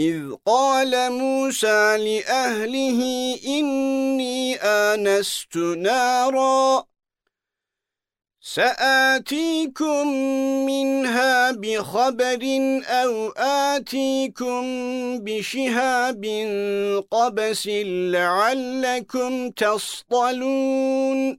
إذ قال موسى لأهله إني آنست نارا سآتيكم منها بخبر أو آتيكم بشهاب قبس لعلكم تصطلون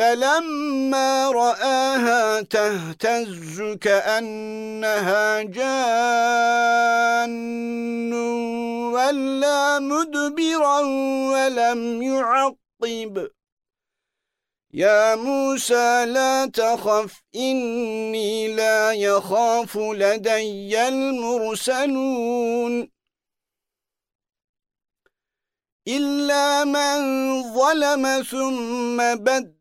فَلَمَّا رَآهَا تَهْتَزُّ كَأَنَّهَا جَانٌّ وَلَّى مُدْبِرًا وَلَمْ يُعَقِّبْ. يَا مُوسَى لَا تَخَفْ إِنِّي لَا يَخَافُ لَدَيَّ الْمُرْسَلُونَ. إِلَّا مَنْ ظَلَمَ ثُمَّ بَدَّلَ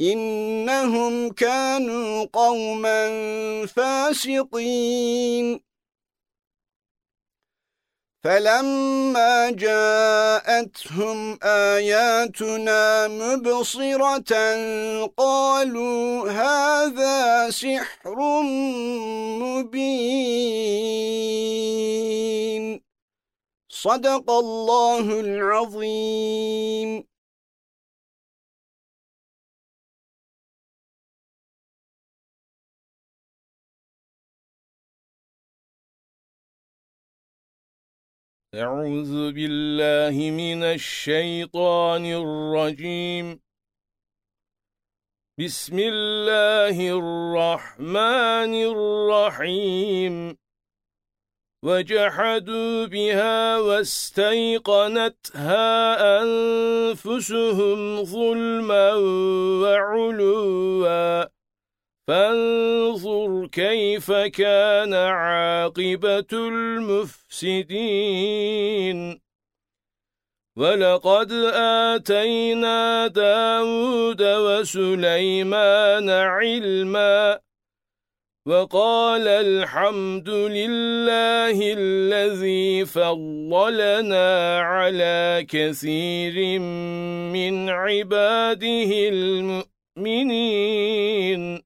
إِنَّهُمْ كَانُوا قَوْمًا فَاسِقِينَ. فَلَمَّا جَاءَتْهُمْ آيَاتُنَا مُبْصِرَةً قَالُوا هَذَا سِحْرٌ مُبِينٌ. صَدَقَ اللَّهُ الْعَظِيمُ. أعوذ بالله من الشيطان الرجيم. بسم الله الرحمن الرحيم. وجحدوا بها واستيقنتها أنفسهم ظلما وعلوا. فانظر كيف كان عاقبة المفسدين. ولقد آتينا داود وسليمان علما وقال الحمد لله الذي فضلنا على كثير من عباده المؤمنين.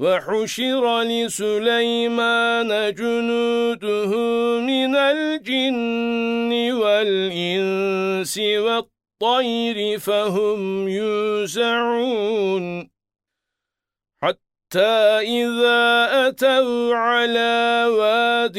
وَحُشِرَ لِسُلَيْمَانَ جُنُودُهُ مِنَ الْجِنِّ وَالْإِنسِ وَالطَّيْرِ فَهُمْ يُوزَعُونَ. حَتَّى إِذَا أَتَوْا عَلَى وَادِ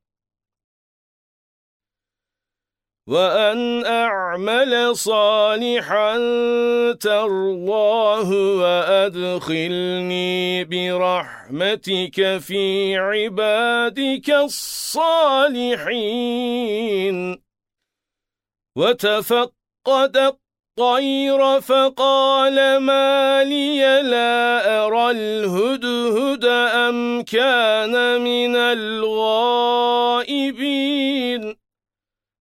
وَأَنْ أَعْمَلَ صَالِحًا تَرْضَاهُ وَأَدْخِلْنِي بِرَحْمَتِكَ فِي عِبَادِكَ الصَّالِحِينَ. وَتَفَقَّدَ الطَّيْرَ فَقَالَ مَا لِيَ لَا أَرَى الْهُدْهُدَ أَمْ كَانَ مِنَ الْغَائِبِينَ.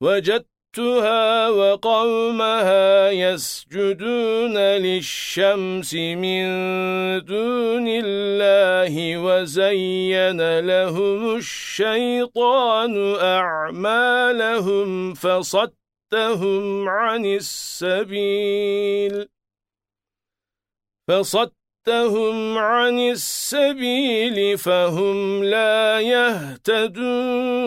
وجدتها وقومها يسجدون للشمس من دون الله وزين لهم الشيطان أعمالهم فصدهم عن السبيل فصدهم عن السبيل فهم لا يهتدون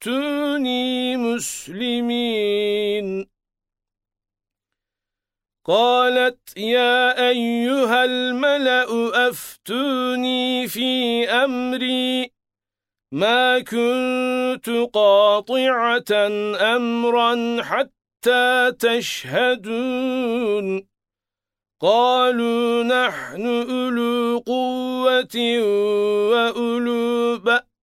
ائتوني مسلمين قالت يا أيها الملأ أفتوني في أمري ما كنت قاطعة أمرا حتى تشهدون قالوا نحن أولو قوة وأولو بأس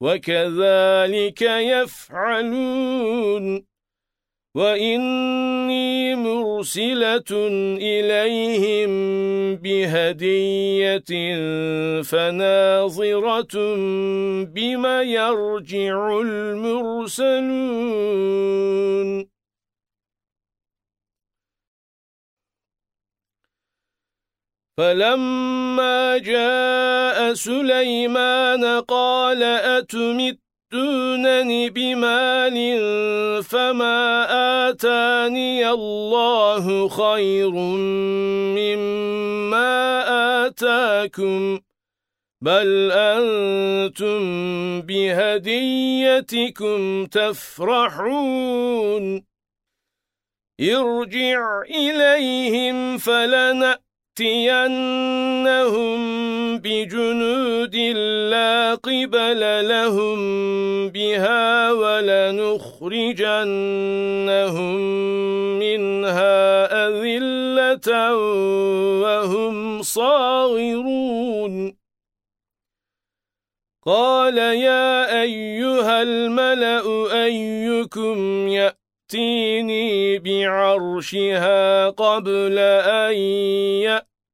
وكذلك يفعلون. وَإِنِّي مُرْسِلَةٌ إِلَيْهِمْ بِهَدِيَّةٍ فَنَاظِرَةٌ بِمَ يَرْجِعُ الْمُرْسَلُونَ. فَلَمَّا جَاءَ سُلَيْمَانَ قَالَ أَتُمِتُّ تُؤْتُونَنِ بِمَالٍ فَمَا آتَانِيَ اللَّهُ خَيْرٌ مِّمَّا آتَاكُمْ بَلْ أَنتُمْ بِهَدِيَّتِكُمْ تَفْرَحُونَ. ارْجِعْ إِلَيْهِمْ فَلَنَأْتِيَنَّهُمْ لَنَأْتِيَنَّهُمْ بِجُنُودٍ لَّا قِبَلَ لَهُم بِهَا وَلَنُخْرِجَنَّهُم مِّنْهَا أَذِلَّةً وَهُمْ صَاغِرُونَ قَالَ يَا أَيُّهَا الْمَلَأُ أَيُّكُمْ يَأْتِي يأتيني بعرشها قبل أن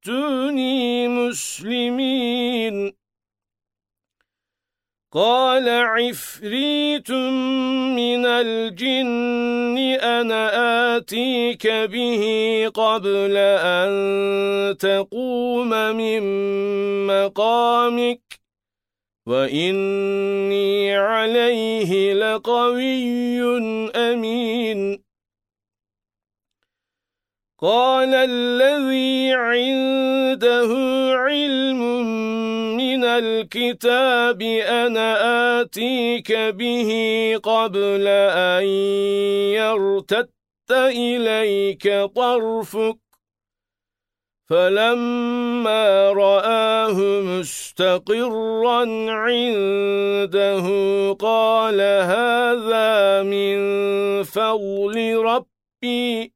يأتوني مسلمين. قال عفريت من الجن أنا آتيك به قبل أن تقوم من مقامك وَإِنِّي عَلَيْهِ لَقَوِيٌّ أَمِينٌ. قَالَ الَّذِي عِندَهُ عِلْمٌ مِّنَ الْكِتَابِ أَنَا آتِيكَ بِهِ قَبْلَ أَن يَرْتَدَّ إِلَيْكَ طَرْفُكَ. فَلَمَّا رَآهُ مُسْتَقِرًّا عِندَهُ قَالَ هَذَا مِنْ فَضْلِ رَبِّي.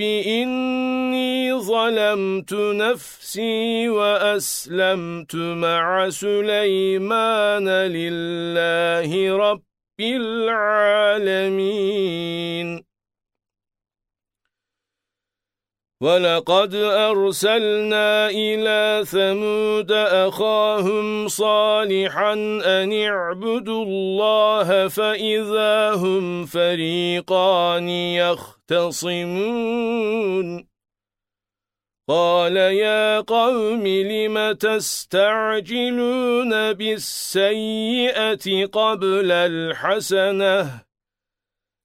إني ظلمت نفسي وأسلمت مع سليمان لله رب العالمين. وَلَقَدْ أَرْسَلْنَا إِلَى ثَمُودَ أَخَاهُمْ صَالِحًا أَنِ اعْبُدُوا اللَّهَ فَإِذَا هُمْ فَرِيقَانِ يَخْتَصِمُونَ قَالَ يَا قَوْمِ لِمَ تَسْتَعْجِلُونَ بِالسَّيِّئَةِ قَبْلَ الْحَسَنَةِ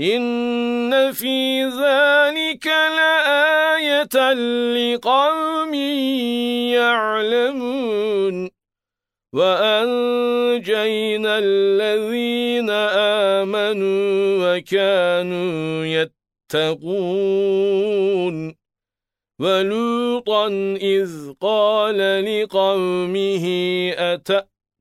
إن في ذلك لآية لقوم يعلمون وأنجينا الذين آمنوا وكانوا يتقون ولوطا إذ قال لقومه أتأ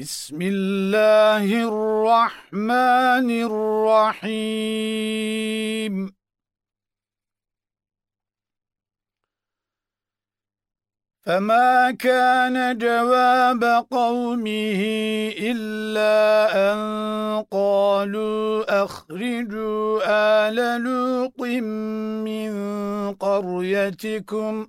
بسم الله الرحمن الرحيم. فما كان جواب قومه إلا أن قالوا أخرجوا آل لوط من قريتكم.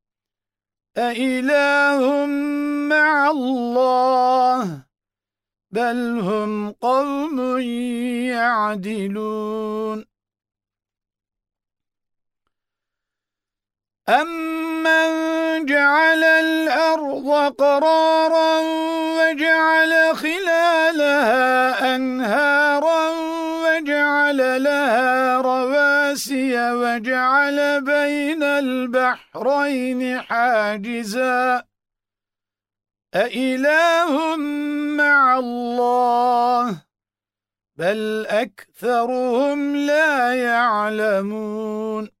أإله مع الله؟ بل هم قوم يعدلون. أَمَّنْ جَعَلَ الْأَرْضَ قَرَارًا وَجَعَلَ خِلَالَهَا أَنْهَارًا وَجَعَلَ لَهَا رَوَاسِيَ وَجَعَلَ بَيْنَ الْبَحْرَيْنِ حَاجِزًا. أَإِلَٰهٌ مَّعَ اللَّهِ بَلْ أَكْثَرُهُمْ لَا يَعْلَمُونَ.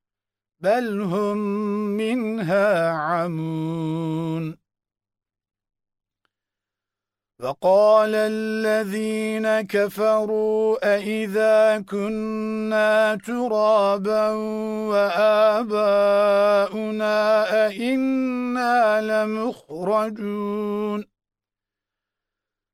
بل هم منها عمون. وقال الذين كفروا أئذا كنا ترابا وآباؤنا أئنا لمخرجون.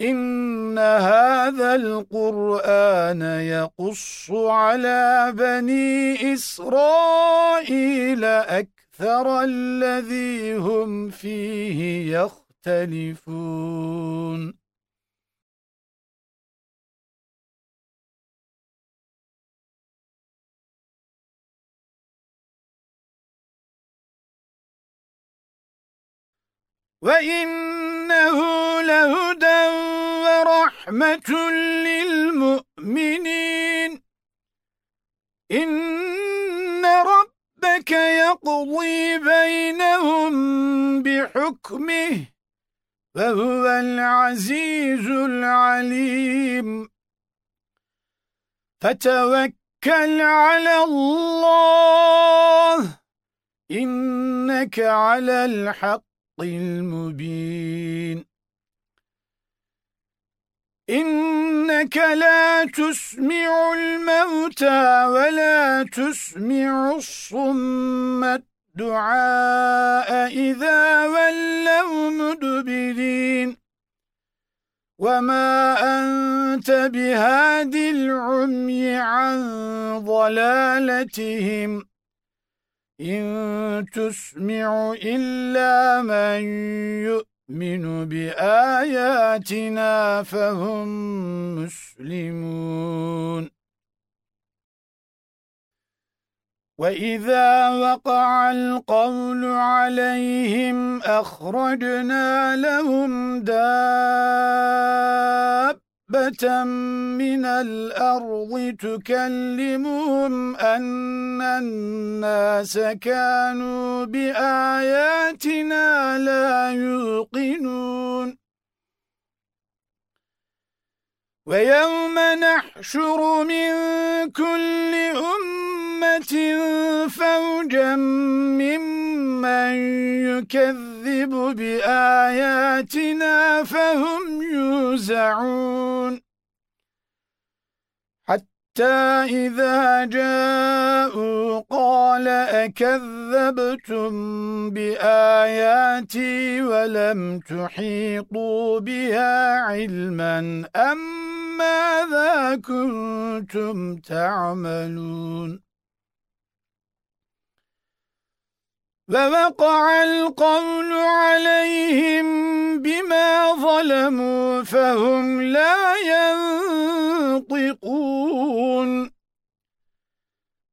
إِنَّ هَذَا الْقُرْآنَ يَقُصُّ عَلَى بَنِي إِسْرَائِيلَ أَكْثَرَ الَّذِي هُمْ فِيهِ يَخْتَلِفُونَ. وَإِنَّهُ لَهُدًى وَرَحْمَةٌ لِلْمُؤْمِنِينَ. إِنَّ رَبَّكَ يَقْضِي بَيْنَهُم بِحُكْمِهِ وَهُوَ الْعَزِيزُ الْعَلِيمُ. فَتَوَكَّلْ عَلَى اللَّهِ إِنَّكَ عَلَى الْحَقِّ المبين. إنك لا تسمع الموتى ولا تسمع الصم الدعاء إذا ولوا مدبرين. وما أنت بهاد العمي عن ضلالتهم. إن تسمع إلا من يؤمن بآياتنا فهم مسلمون. وَإِذَا وَقَعَ الْقَوْلُ عَلَيْهِمْ أَخْرَجْنَا لَهُمْ دَابَّةً دَابَّةً مِنَ الْأَرْضِ تُكَلِّمُهُمْ أَنَّ النَّاسَ كَانُوا بِآيَاتِنَا لَا يُوقِنُونَ وَيَوْمَ نَحْشُرُ مِنْ كُلِّ أُمَّةٍ فَوْجًا مِّمَّنْ يُكَذِّبُ بِآيَاتِنَا فَهُمْ يُوزَعُونَ. حَتَّى إِذَا جَاءُوا قَالَ أَكَذَّبْتُمْ بِآيَاتِي وَلَمْ تُحِيطُوا بِهَا عِلْمًا أَمْ ماذا كنتم تعملون؟ وَوَقَعَ الْقَوْلُ عَلَيْهِمْ بِمَا ظَلَمُوا فَهُمْ لَا يَنطِقُونَ.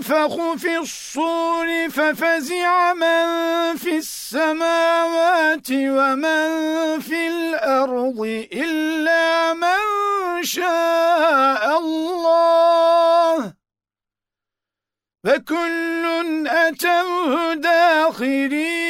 يُنفَخُ فِي الصُّورِ فَفَزِعَ مَن فِي السَّمَاوَاتِ وَمَن فِي الْأَرْضِ إِلَّا مَن شَاءَ اللَّهُ. فَكُلٌّ أَتَوْهُ دَاخِرِينَ